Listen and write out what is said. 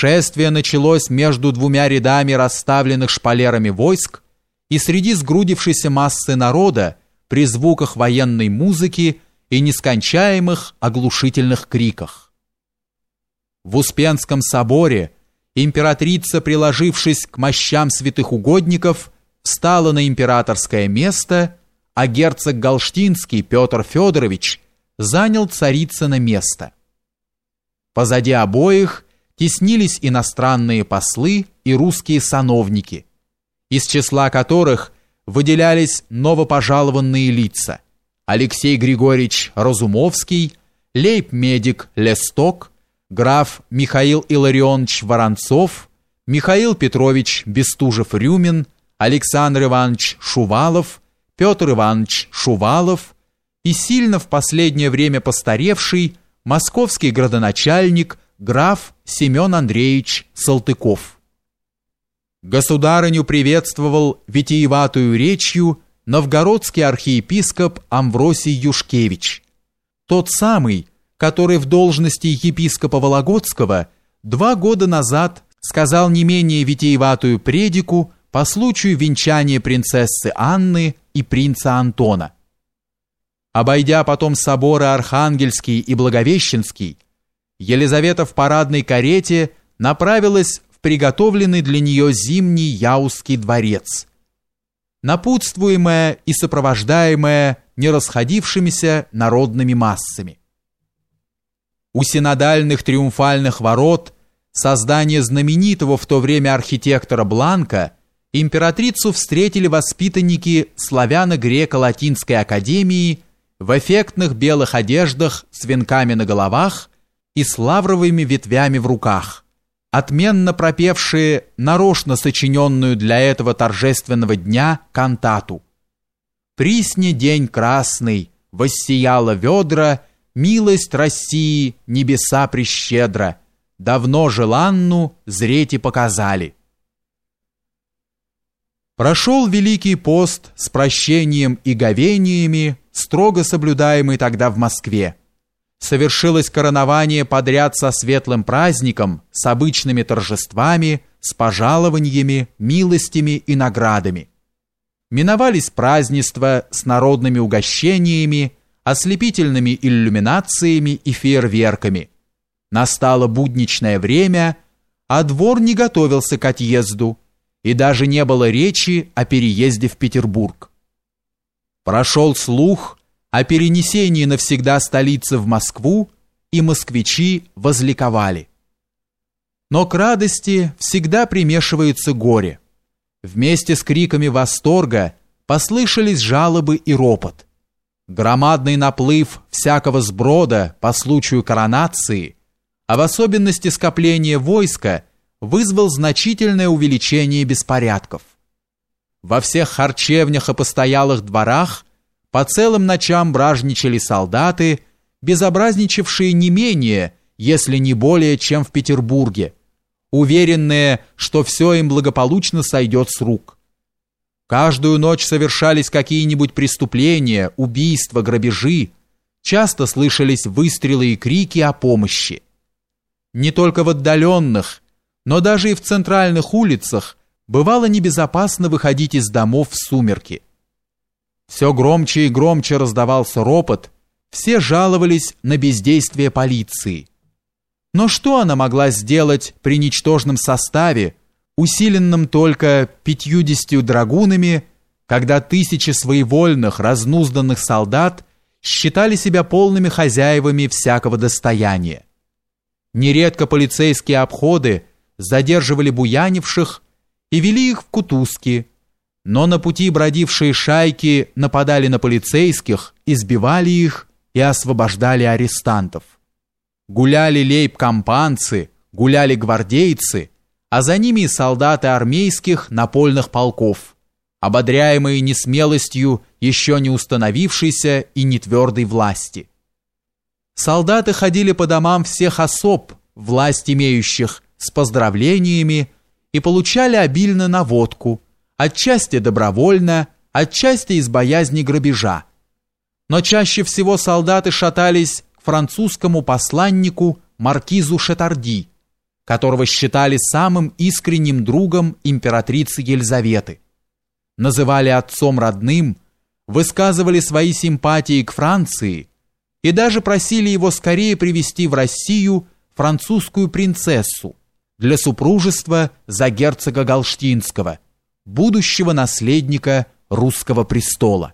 Шествие началось между двумя рядами расставленных шпалерами войск, и среди сгрудившейся массы народа при звуках военной музыки и нескончаемых оглушительных криках. В Успенском соборе императрица, приложившись к мощам святых угодников, встала на императорское место, а герцог Галштинский Петр Федорович занял царицыно место. Позади обоих теснились иностранные послы и русские сановники, из числа которых выделялись новопожалованные лица Алексей Григорьевич Разумовский, лейб-медик Лесток, граф Михаил Илларионович Воронцов, Михаил Петрович Бестужев-Рюмин, Александр Иванович Шувалов, Петр Иванович Шувалов и сильно в последнее время постаревший московский градоначальник граф Семен Андреевич Салтыков. Государыню приветствовал витиеватую речью новгородский архиепископ Амвросий Юшкевич, тот самый, который в должности епископа Вологодского два года назад сказал не менее витиеватую предику по случаю венчания принцессы Анны и принца Антона. Обойдя потом соборы Архангельский и Благовещенский, Елизавета в парадной карете направилась в приготовленный для нее зимний Яузский дворец, напутствуемая и сопровождаемая не расходившимися народными массами. У синодальных триумфальных ворот создание знаменитого в то время архитектора Бланка императрицу встретили воспитанники славяно-греко-латинской академии в эффектных белых одеждах с венками на головах и с лавровыми ветвями в руках, отменно пропевшие нарочно сочиненную для этого торжественного дня кантату. «Присни день красный, воссияла ведра, милость России небеса прищедро, давно желанну зреть и показали». Прошел Великий пост с прощением и говениями, строго соблюдаемый тогда в Москве совершилось коронование подряд со светлым праздником, с обычными торжествами, с пожалованиями, милостями и наградами. Миновались празднества с народными угощениями, ослепительными иллюминациями и фейерверками. Настало будничное время, а двор не готовился к отъезду, и даже не было речи о переезде в Петербург. Прошел слух, о перенесении навсегда столицы в Москву, и москвичи возликовали. Но к радости всегда примешивается горе. Вместе с криками восторга послышались жалобы и ропот. Громадный наплыв всякого сброда по случаю коронации, а в особенности скопления войска, вызвал значительное увеличение беспорядков. Во всех харчевнях и постоялых дворах по целым ночам бражничали солдаты, безобразничавшие не менее, если не более, чем в Петербурге, уверенные, что все им благополучно сойдет с рук. Каждую ночь совершались какие-нибудь преступления, убийства, грабежи, часто слышались выстрелы и крики о помощи. Не только в отдаленных, но даже и в центральных улицах бывало небезопасно выходить из домов в сумерки. Все громче и громче раздавался ропот, все жаловались на бездействие полиции. Но что она могла сделать при ничтожном составе, усиленном только пятьюдесятью драгунами, когда тысячи своевольных, разнузданных солдат считали себя полными хозяевами всякого достояния? Нередко полицейские обходы задерживали буянивших и вели их в кутузки, но на пути бродившие шайки нападали на полицейских, избивали их и освобождали арестантов. Гуляли лейб-компанцы, гуляли гвардейцы, а за ними и солдаты армейских напольных полков, ободряемые несмелостью еще не установившейся и нетвердой власти. Солдаты ходили по домам всех особ, власть имеющих, с поздравлениями и получали обильно наводку – отчасти добровольно, отчасти из боязни грабежа. Но чаще всего солдаты шатались к французскому посланнику маркизу Шатарди, которого считали самым искренним другом императрицы Елизаветы. Называли отцом родным, высказывали свои симпатии к Франции и даже просили его скорее привести в Россию французскую принцессу для супружества за герцога Галштинского, будущего наследника русского престола.